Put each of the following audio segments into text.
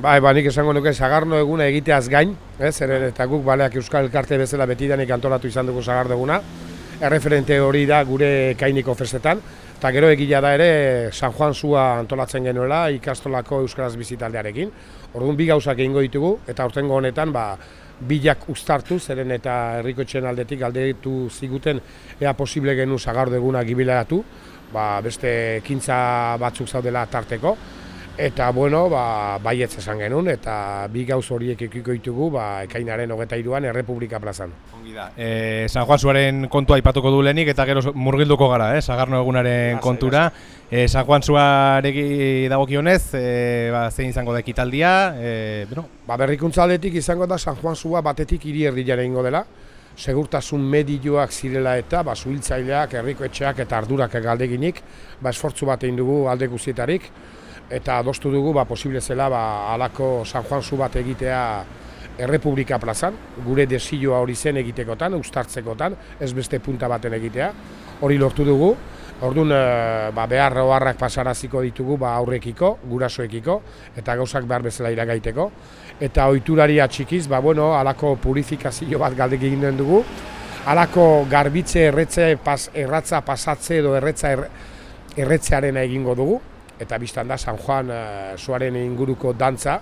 Bai, ba, nik esango nuke sagarno eguna egiteaz gain, ez, eren eta guk baleak Euskal Elkarte bezala betidanik antolatu izan dugu sagarno eguna. Erreferente hori da gure kainiko festetan, eta gero egila da ere San Juan Zua antolatzen genuela ikastolako Euskaraz bizitaldearekin. Orduan bi gauzak egingo ditugu, eta aurtengo honetan, ba, bilak ustartu, zeren eta herrikotxen aldetik aldetu ziguten ea posible genu sagardo eguna gibileratu, ba, beste ekintza batzuk zaudela tarteko, Eta, bueno, ba, baietz esan genuen, eta bi gauz horiek ekiko ditugu, ba, ekainaren hogeta iruan, Errepublika plazan. Ongi da. E, San Juan Zuaren kontua aipatuko du lehenik, eta gero murgilduko gara, eh? Sagarno egunaren kontura. E, San Juan Zuaregi dagokionez, e, ba, zein izango da ekitaldia, e, bueno. Ba, berrikuntza aldetik izango da San Juan Zua batetik hiri erdilara ingo dela, segurtasun medioak zirela eta ba, zuhiltzaileak, herriko etxeak eta ardurak galdeginik, ba, esfortzu bat egin dugu alde guztietarik, eta adostu dugu ba, posible zela ba, alako San Juan zu bat egitea Errepublika plazan, gure desioa hori zen egitekotan, ustartzekotan, ez beste punta baten egitea, hori lortu dugu, Orduan, e, ba, behar oharrak pasaraziko ditugu ba, aurrekiko, gurasoekiko, eta gauzak behar bezala iragaiteko. Eta ohiturari txikiz, ba, bueno, alako purifikazio bat galdek egin dugu, alako garbitze erretze, pas, erratza pasatze edo erretza er, erretzearena egingo dugu, eta biztan da San Juan uh, inguruko dantza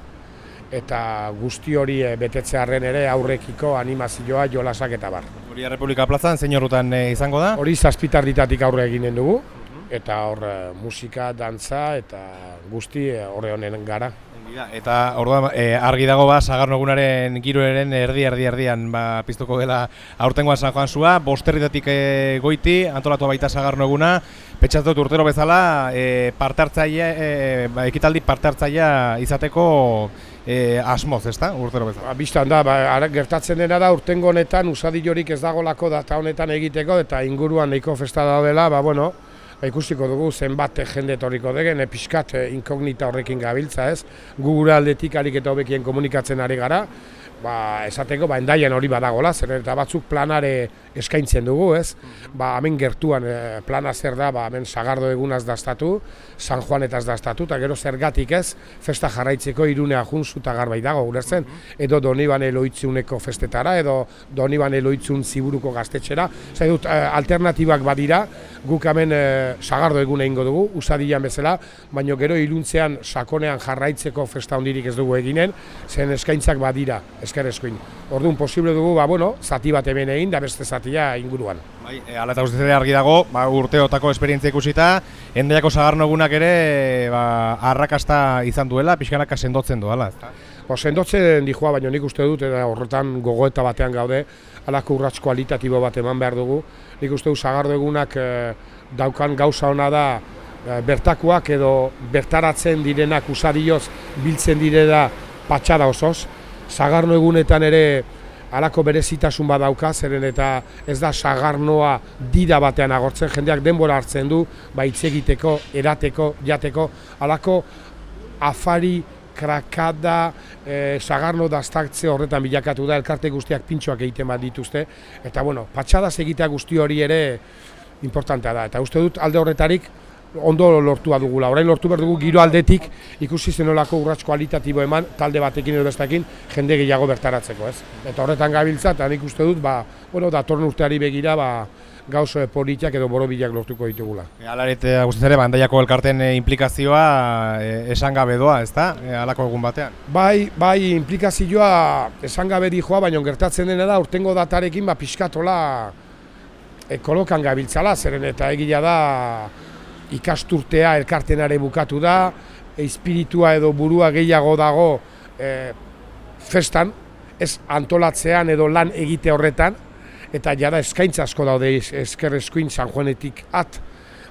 eta guzti hori uh, betetzearren ere aurrekiko animazioa jolasak eta bar. Hori Republika plazan, zein horretan uh, izango da? Hori zazpitar ditatik aurre eginen dugu, eta hor musika, dantza eta guzti horre honen gara. Eta orduan e, argi dago ba Sagarno egunaren giroeren erdi erdi erdian ba piztuko dela aurtengoa San Juan sua, bosterritatik e, goiti antolatu baita Sagarno eguna. Petxatu urtero bezala, e, parte hartzaile, e, ba, ekitaldi parte hartzailea izateko e, asmoz, ezta? Urtero bezala. Ba, Bistan da, ba, gertatzen dena da urtengo honetan usadilorik ez dagolako data honetan egiteko eta inguruan nahiko festa daudela, ba bueno, Ba, ikusiko dugu zenbat jende etorriko degen, pixkat inkognita horrekin gabiltza ez, gure aldetik alik eta hobekien komunikatzen ari gara, ba, esateko, ba, endaian hori badagola, zer eta batzuk planare eskaintzen dugu, ez? Ba, hemen gertuan e, plana zer da, ba, hemen sagardo egunaz daztatu, San Juanetaz daztatu, eta gero zergatik ez, festa jarraitzeko irunea junzu eta garbai dago, ulertzen, edo doniban eloitzuneko festetara, edo doniban eloitzun ziburuko gaztetxera, zai dut, e, alternatibak badira, guk hemen e, sagardo egun egingo dugu, usadian bezala, baino gero iluntzean sakonean jarraitzeko festa hondirik ez dugu eginen, zen eskaintzak badira, esker eskuin. Orduan posible dugu, ba, bueno, zati bat hemen egin, da beste zatia inguruan. Bai, e, ala eta guztiz argi dago, ba, urteotako esperientzia ikusita, endaiako zagarno egunak ere, ba, arrakasta izan duela, pixkanaka sendotzen duela. Ba, sendotzen dijoa, baina nik uste dut, eta horretan gogoeta batean gaude, alako urratz kualitatibo bat eman behar dugu. Nik uste dut, zagardo egunak e, daukan gauza ona da, e, bertakoak edo bertaratzen direnak usadioz biltzen direla patxada osoz, sagarno egunetan ere alako berezitasun badauka, zeren eta ez da sagarnoa dira batean agortzen, jendeak denbora hartzen du, ba egiteko, erateko, jateko, alako afari, krakada, e, sagarno daztartze horretan bilakatu da, elkarte guztiak pintxoak egiten bat dituzte, eta bueno, patxadaz egitea guzti hori ere importantea da, eta uste dut alde horretarik, ondo lortua dugula. Orain lortu behar dugu giro aldetik ikusi zenolako urratz kualitatibo eman talde batekin edo bestekin jende gehiago bertaratzeko, ez? Eta horretan gabiltza eta nik uste dut, ba, bueno, datorren urteari begira, ba, gauzo politiak edo borobilak lortuko ditugula. E, Alaret, guztiz ere, bandaiako elkarten e, implikazioa e, esan gabe doa, ez da, e, alako egun batean? Bai, bai, implikazioa esan gabe dijoa, baina gertatzen dena da, urtengo datarekin, ba, piskatola e, kolokan gabiltzala, zeren eta egila da, ikasturtea elkartenare bukatu da, espiritua edo burua gehiago dago e, festan, ez antolatzean edo lan egite horretan, eta jada eskaintza asko daude esker eskuin San Juanetik at,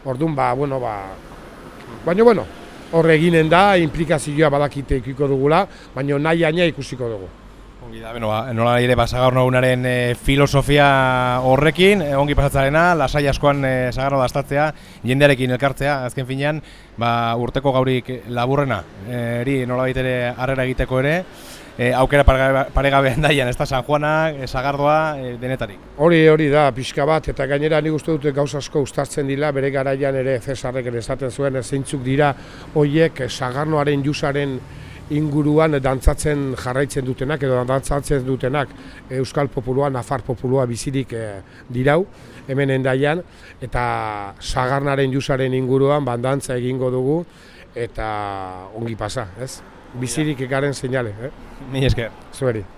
orduan ba, bueno, ba, baina, bueno, horre eginen da, implikazioa badakite ikiko dugula, baina nahi aina ikusiko dugu. Ongi da, beno, ba, nola ere basagarno egunaren e, filosofia horrekin, e, ongi pasatzarena, lasai askoan e, sagarno dastatzea, jendearekin elkartzea, azken finean, ba, urteko gaurik laburrena, eri nola ere harrera egiteko ere, e, aukera paregabean daian, ez da San Juana, e, Sagardoa, e, denetarik. Hori, hori da, pixka bat, eta gainera nik uste dute gauz asko ustartzen dila, bere garaian ere Cesarrek esaten zuen, zeintzuk dira, hoiek Sagarnoaren jusaren inguruan dantzatzen jarraitzen dutenak edo dantzatzen dutenak Euskal Populua, Nafar Populua bizirik e, dirau, hemen endaian, eta sagarnaren jusaren inguruan bandantza egingo dugu, eta ongi pasa, ez? Bizirik egaren seinale, eh? Mi esker. Zueri.